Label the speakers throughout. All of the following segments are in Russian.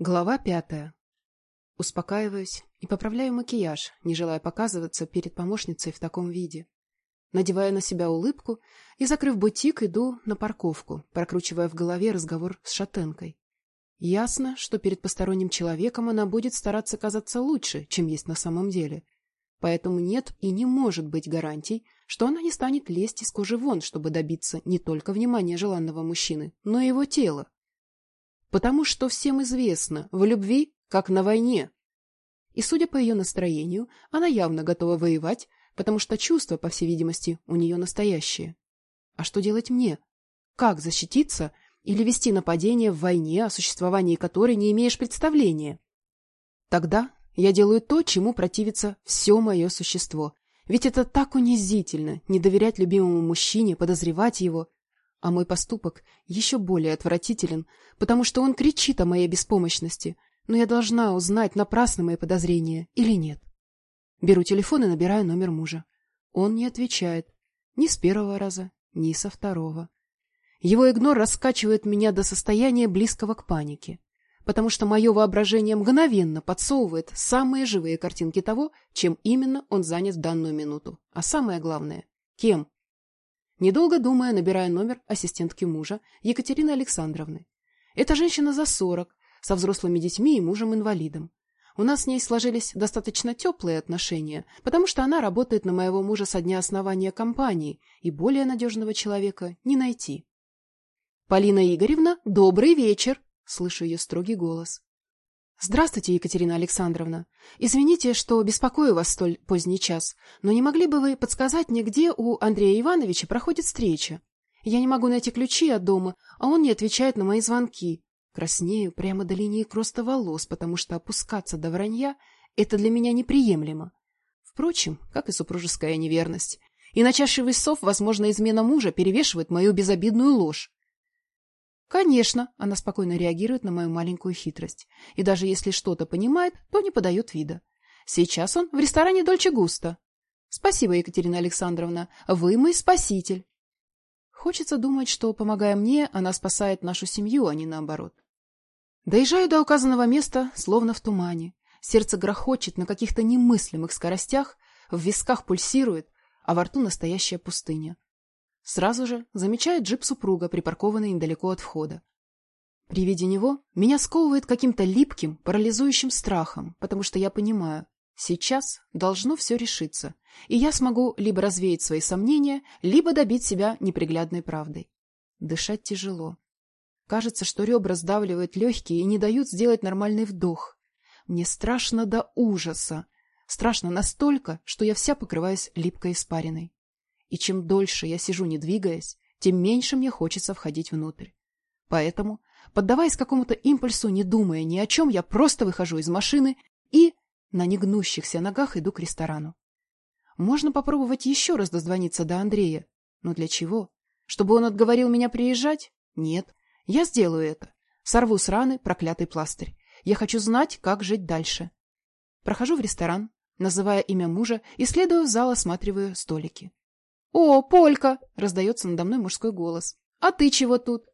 Speaker 1: Глава пятая. Успокаиваюсь и поправляю макияж, не желая показываться перед помощницей в таком виде. Надевая на себя улыбку и, закрыв бутик, иду на парковку, прокручивая в голове разговор с шатенкой. Ясно, что перед посторонним человеком она будет стараться казаться лучше, чем есть на самом деле. Поэтому нет и не может быть гарантий, что она не станет лезть из кожи вон, чтобы добиться не только внимания желанного мужчины, но и его тела потому что всем известно, в любви, как на войне. И, судя по ее настроению, она явно готова воевать, потому что чувства, по всей видимости, у нее настоящие. А что делать мне? Как защититься или вести нападение в войне, о существовании которой не имеешь представления? Тогда я делаю то, чему противится все мое существо. Ведь это так унизительно, не доверять любимому мужчине, подозревать его, а мой поступок еще более отвратителен, потому что он кричит о моей беспомощности, но я должна узнать, напрасно мои подозрения или нет. Беру телефон и набираю номер мужа. Он не отвечает ни с первого раза, ни со второго. Его игнор раскачивает меня до состояния близкого к панике, потому что мое воображение мгновенно подсовывает самые живые картинки того, чем именно он занят в данную минуту. А самое главное — кем? Недолго думая, набираю номер ассистентки мужа, Екатерины Александровны. Эта женщина за сорок, со взрослыми детьми и мужем-инвалидом. У нас с ней сложились достаточно теплые отношения, потому что она работает на моего мужа со дня основания компании, и более надежного человека не найти. «Полина Игоревна, добрый вечер!» — слышу ее строгий голос. «Здравствуйте, Екатерина Александровна. Извините, что беспокою вас столь поздний час, но не могли бы вы подсказать мне, где у Андрея Ивановича проходит встреча? Я не могу найти ключи от дома, а он не отвечает на мои звонки. Краснею прямо до линии кроста волос, потому что опускаться до вранья — это для меня неприемлемо. Впрочем, как и супружеская неверность. И на чаше весов, возможно, измена мужа перевешивает мою безобидную ложь. Конечно, она спокойно реагирует на мою маленькую хитрость. И даже если что-то понимает, то не подает вида. Сейчас он в ресторане Дольче Густо. Спасибо, Екатерина Александровна. Вы мой спаситель. Хочется думать, что, помогая мне, она спасает нашу семью, а не наоборот. Доезжаю до указанного места, словно в тумане. Сердце грохочет на каких-то немыслимых скоростях, в висках пульсирует, а во рту настоящая пустыня. Сразу же замечает джип супруга, припаркованный недалеко от входа. При виде него меня сковывает каким-то липким, парализующим страхом, потому что я понимаю, сейчас должно все решиться, и я смогу либо развеять свои сомнения, либо добить себя неприглядной правдой. Дышать тяжело. Кажется, что ребра сдавливают легкие и не дают сделать нормальный вдох. Мне страшно до ужаса. Страшно настолько, что я вся покрываюсь липкой испариной. И чем дольше я сижу, не двигаясь, тем меньше мне хочется входить внутрь. Поэтому, поддаваясь какому-то импульсу, не думая ни о чем, я просто выхожу из машины и на негнущихся ногах иду к ресторану. Можно попробовать еще раз дозвониться до Андрея. Но для чего? Чтобы он отговорил меня приезжать? Нет. Я сделаю это. Сорву с раны проклятый пластырь. Я хочу знать, как жить дальше. Прохожу в ресторан, называя имя мужа, и следую в зал, осматриваю столики. «О, Полька!» — раздается надо мной мужской голос. «А ты чего тут?»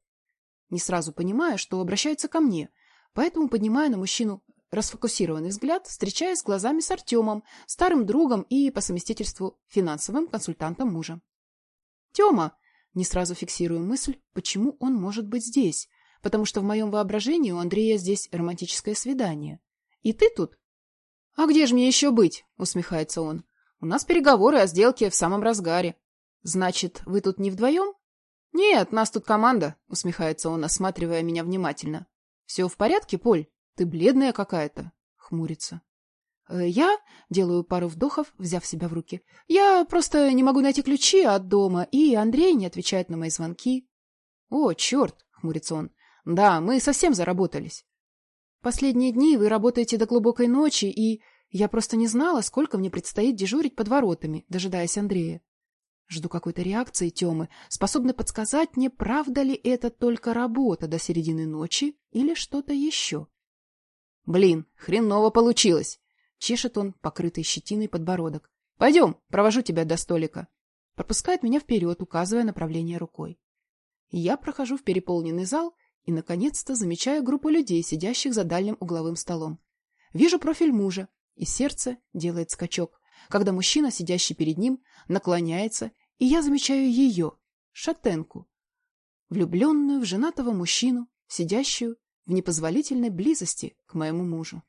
Speaker 1: Не сразу понимаю, что обращаются ко мне, поэтому поднимаю на мужчину расфокусированный взгляд, встречаясь глазами с Артемом, старым другом и, по совместительству, финансовым консультантом мужа. «Тема!» — не сразу фиксирую мысль, почему он может быть здесь, потому что в моем воображении у Андрея здесь романтическое свидание. «И ты тут?» «А где же мне еще быть?» — усмехается он. «У нас переговоры о сделке в самом разгаре. «Значит, вы тут не вдвоем?» «Нет, нас тут команда», — усмехается он, осматривая меня внимательно. «Все в порядке, Поль? Ты бледная какая-то», — хмурится. «Э, «Я...» — делаю пару вдохов, взяв себя в руки. «Я просто не могу найти ключи от дома, и Андрей не отвечает на мои звонки». «О, черт!» — хмурится он. «Да, мы совсем заработались. Последние дни вы работаете до глубокой ночи, и я просто не знала, сколько мне предстоит дежурить под воротами, дожидаясь Андрея. Жду какой-то реакции Темы, способной подсказать мне, правда ли это только работа до середины ночи или что-то еще. Блин, хреново получилось. Чешет он, покрытый щетиной подбородок. Пойдем, провожу тебя до столика. Пропускает меня вперед, указывая направление рукой. Я прохожу в переполненный зал и, наконец-то, замечаю группу людей, сидящих за дальним угловым столом. Вижу профиль мужа, и сердце делает скачок, когда мужчина, сидящий перед ним, наклоняется, и я замечаю ее, шатенку, влюбленную в женатого мужчину, сидящую в непозволительной близости к моему мужу.